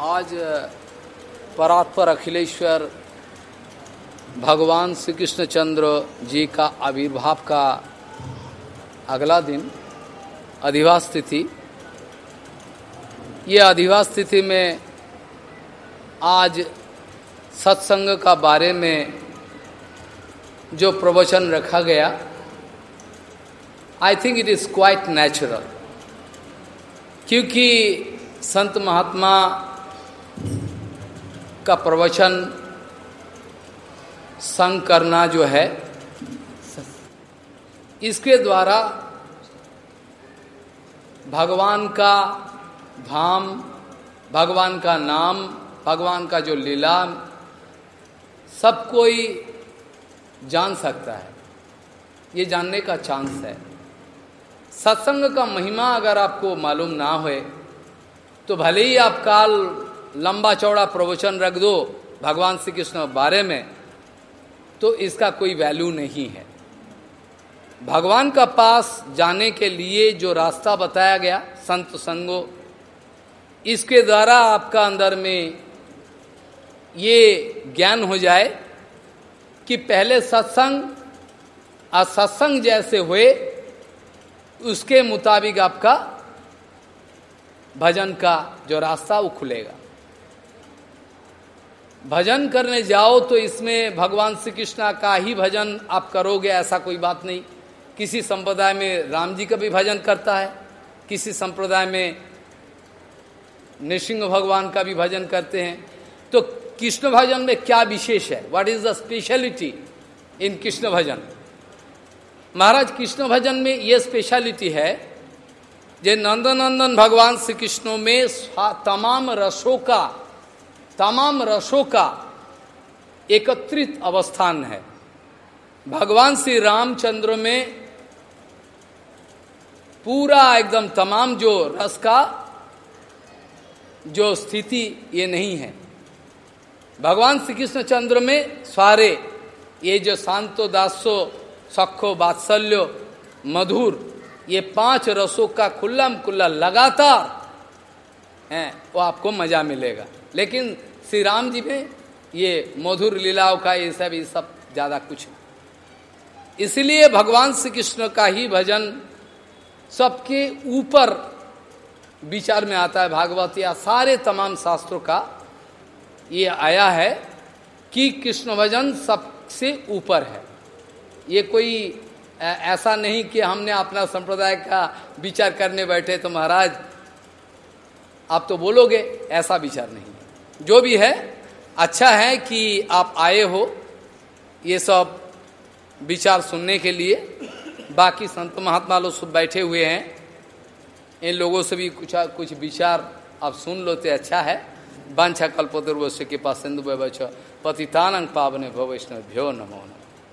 आज परात्पर अखिलेश्वर, भगवान श्री कृष्णचंद्र जी का आविर्भाव का अगला दिन, अधिवास तिथि। ये अधिवास तिथि में आज सत्संग का बारे में जो प्रवचन रखा गया I think it is quite natural क्योंकि संत महात्मा का प्रवचन संग करना जो है, इसके द्वारा भगवान का धाम, भगवान का नाम, भगवान का जो लीला, सब कोई जान सकता है। ये जानने का चांस है। सत्संग का महिमा अगर आपको मालूम ना होए तो भले ही आप काल लंबा चौड़ा प्रवचन रख दो भगवान श्री कृष्ण बारे में तो इसका कोई वैल्यू नहीं है। भगवान का पास जाने के लिए जो रास्ता बताया गया, संत संगो, इसके द्वारा आपका अंदर में ये ज्ञान हो जाए कि पहले सत्संग और सत्संग जैसे हुए, उसके मुताबिक आपका भजन का जो रास्ता वो खुलेगा। भजन करने जाओ तो इसमें भगवान श्री कृष्णा का ही भजन आप करोगे, ऐसा कोई बात नहीं। किसी संप्रदाय में राम जी का भी भजन करता है, किसी संप्रदाय में नृसिंह भगवान का भी भजन करते हैं। तो कृष्ण भजन में क्या विशेष है? What is the speciality in Krishna bhajan? महाराज, कृष्ण भजन में यह स्पेशलिटी है जे नंदनंदन भगवान श्री कृष्णों में तमाम रसों का तमाम रसों का एकत्रित अवस्थान है। भगवान श्री रामचंद्र में पूरा एकदम तमाम जो रस का जो स्थिति ये नहीं है। भगवान श्री कृष्ण चंद्र में सारे ये जो शांतो दासो, सखो, बात्सल्यो, मधुर, ये पाँच रसों का खुल्लम खुल्ला लगातार, है, वो आपको मज़ा मिलेगा। लेकिन श्री राम जी में ये मधुर लीलाओं का ये सब ये सब ज़्यादा कुछ इसलिए भगवान श्री कृष्ण का ही भजन सबके ऊपर विचार में आता है। भागवत या सारे तमाम शास्त्रों का ये आया है कि कृष्ण भजन सबसे ऊपर है। ये कोई ऐसा नहीं कि हमने अपना संप्रदाय का विचार करने बैठे तो महाराज, आप तो बोलोगे, ऐसा विचार नहीं। जो भी है अच्छा है कि आप आए हो ये सब विचार सुनने के लिए। बाकी संत महात्मा लोग सब बैठे हुए हैं। इन लोगों से भी कुछ कुछ विचार आप सुन लो तो अच्छा है। बांछा कल्पतुर्वश्य के पास सिंधु पतितानंग पावने भवैष्णव भ्यो नमो नमो।